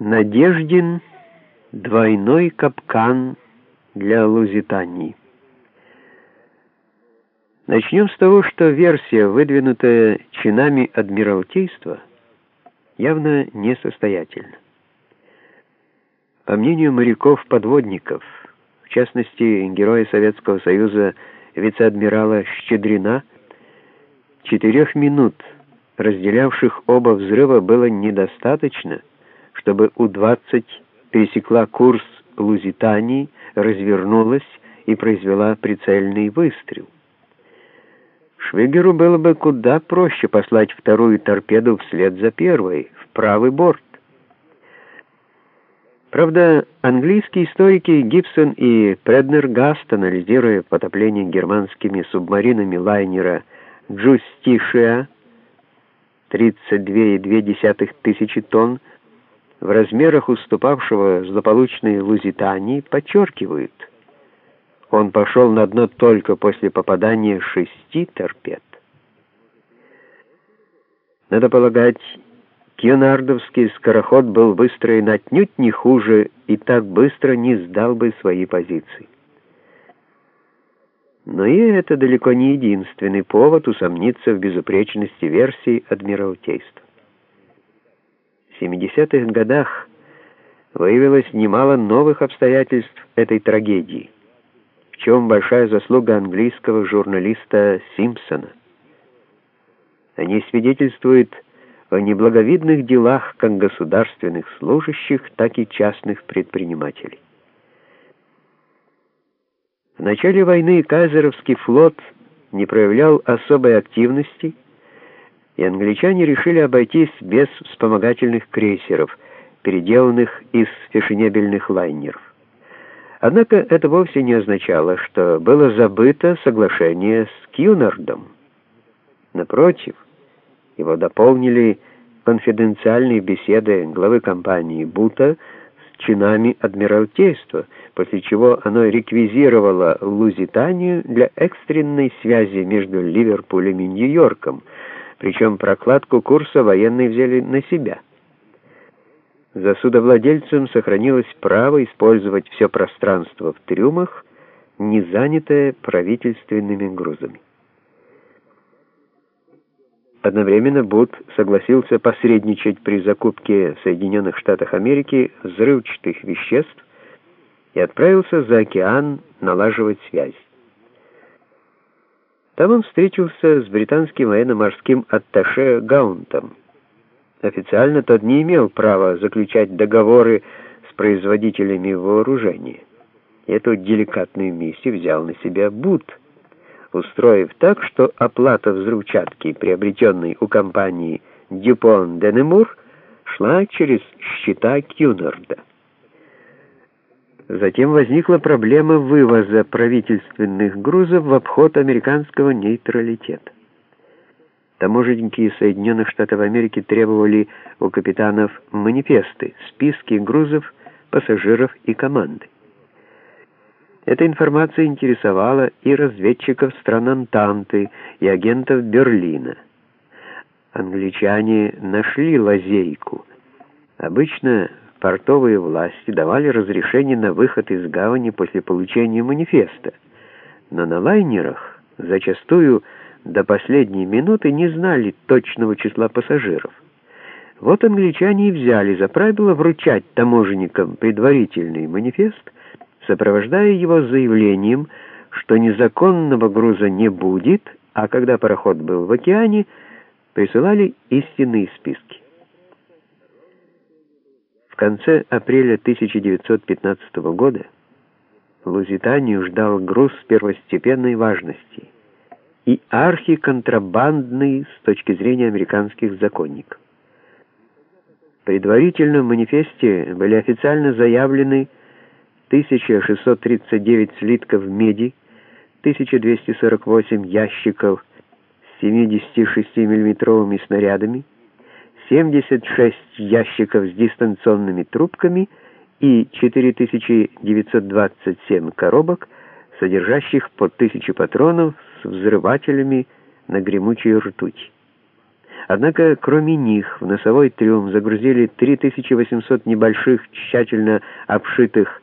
Надеждин двойной капкан для Лузитании. Начнем с того, что версия, выдвинутая чинами Адмиралтейства, явно несостоятельна. По мнению моряков-подводников, в частности, героя Советского Союза вице-адмирала Щедрина, четырех минут, разделявших оба взрыва, было недостаточно, чтобы У-20 пересекла курс Лузитании, развернулась и произвела прицельный выстрел. Швегеру было бы куда проще послать вторую торпеду вслед за первой, в правый борт. Правда, английские историки Гибсон и Преднергаст, анализируя потопление германскими субмаринами лайнера «Джустишия» 32,2 тысячи тонн, в размерах уступавшего злополучной Лузитании, подчеркивают, он пошел на дно только после попадания шести торпед. Надо полагать, Кьюнардовский скороход был выстроен отнюдь не хуже и так быстро не сдал бы свои позиции. Но и это далеко не единственный повод усомниться в безупречности версии Адмиралтейства. 70-х годах выявилось немало новых обстоятельств этой трагедии, в чем большая заслуга английского журналиста Симпсона. Они свидетельствуют о неблаговидных делах как государственных служащих, так и частных предпринимателей. В начале войны Кайзеровский флот не проявлял особой активности, и англичане решили обойтись без вспомогательных крейсеров, переделанных из фешенебельных лайнеров. Однако это вовсе не означало, что было забыто соглашение с Кьюнардом. Напротив, его дополнили конфиденциальные беседы главы компании Бута с чинами Адмиралтейства, после чего оно реквизировало Лузитанию для экстренной связи между Ливерпулем и Нью-Йорком, причем прокладку курса военные взяли на себя. За судовладельцем сохранилось право использовать все пространство в трюмах, не занятое правительственными грузами. Одновременно Бут согласился посредничать при закупке в Соединенных Штатах Америки взрывчатых веществ и отправился за океан налаживать связь. Там он встретился с британским военно-морским атташе Гаунтом. Официально тот не имел права заключать договоры с производителями вооружения. Эту деликатную миссию взял на себя Бут, устроив так, что оплата взрывчатки, приобретенной у компании Дюпон Денемур, шла через счета Кьюнарда. Затем возникла проблема вывоза правительственных грузов в обход американского нейтралитета. Таможенники Соединенных Штатов Америки требовали у капитанов манифесты, списки грузов, пассажиров и команды. Эта информация интересовала и разведчиков стран Антанты, и агентов Берлина. Англичане нашли лазейку. Обычно портовые власти давали разрешение на выход из гавани после получения манифеста, но на лайнерах зачастую до последней минуты не знали точного числа пассажиров. Вот англичане и взяли за правило вручать таможенникам предварительный манифест, сопровождая его заявлением, что незаконного груза не будет, а когда пароход был в океане, присылали истинные списки конце апреля 1915 года Лузитанию ждал груз первостепенной важности и архиконтрабандный с точки зрения американских законников. В предварительном манифесте были официально заявлены 1639 слитков меди, 1248 ящиков с 76 миллиметровыми снарядами, 76 ящиков с дистанционными трубками и 4927 коробок, содержащих по 1000 патронов с взрывателями на гремучую ртуть. Однако, кроме них, в носовой трюм загрузили 3800 небольших, тщательно обшитых